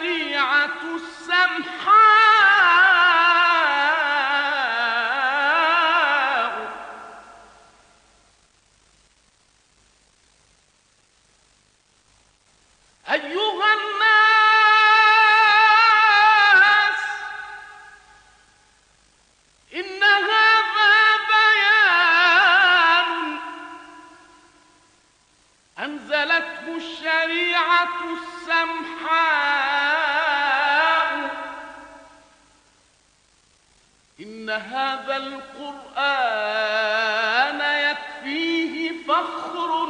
الشريعة السمحاء أيها الناس أنزلته الشريعة السمحاء. إن هذا القرآن يكفيه فخر.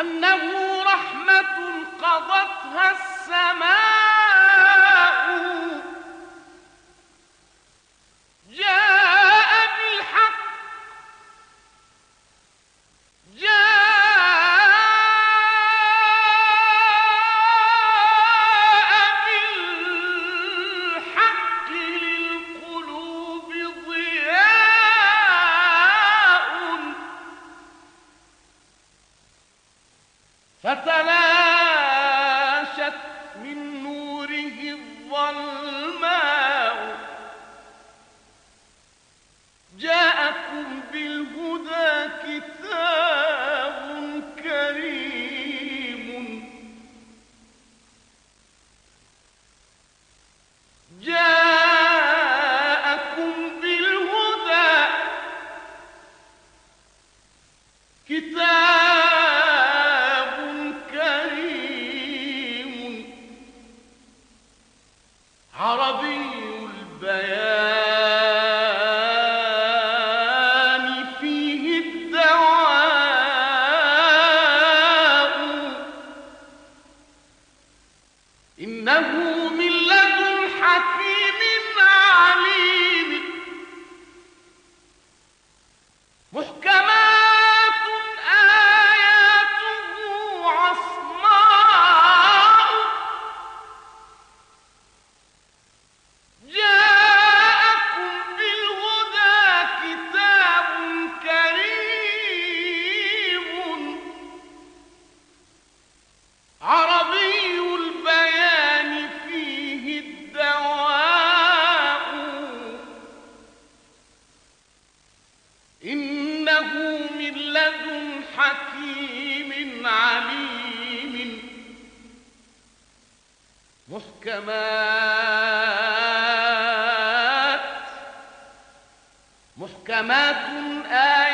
أنه رحمة قضتها السماء. جاءكم بالهدى كتاب إنه محكمات محكمات آيات